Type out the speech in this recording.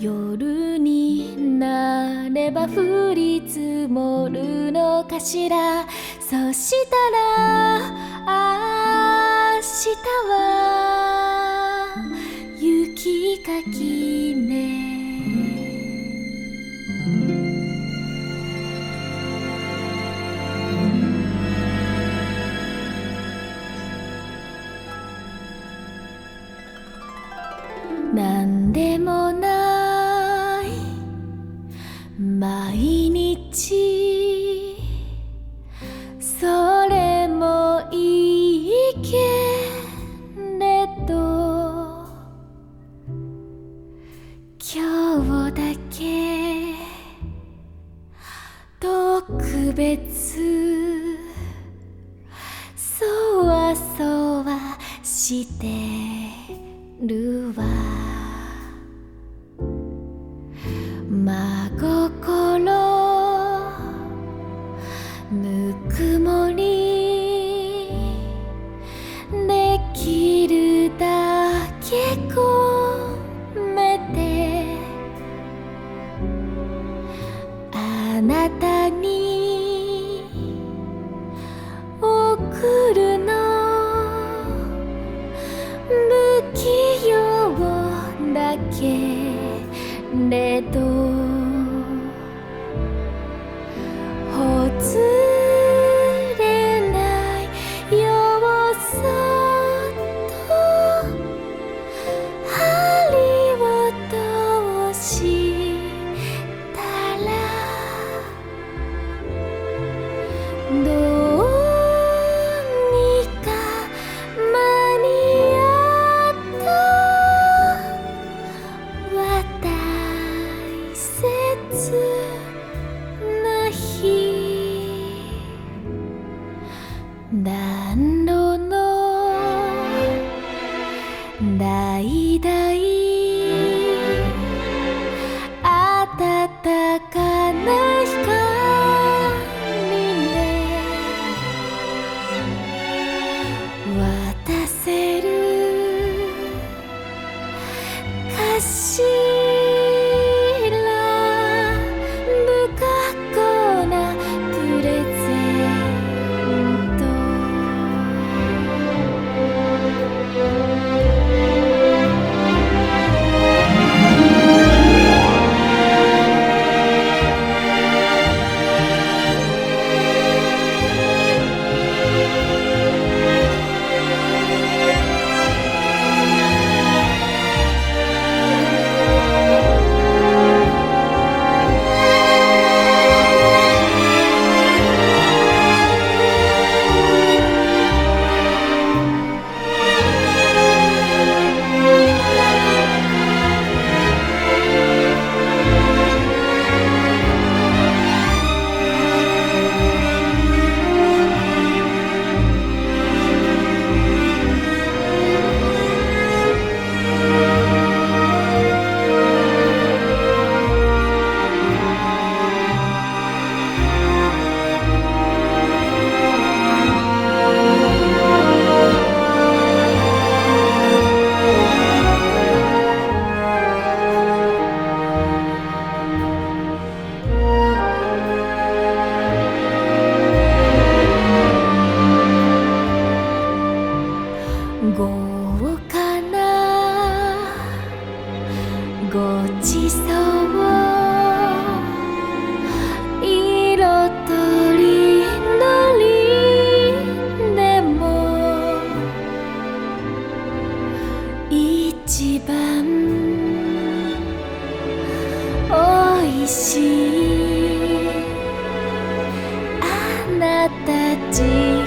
夜になれば降り積もるのかしら。そしたら明日は雪かきね。でもない。毎日。それもいいけれど。今日だけ。特別。そわそわしてるわ。送るの不器用だけれど。ほつれないようそっと針を通したらごちそう。色とりどりでも一番おいしい。あなた自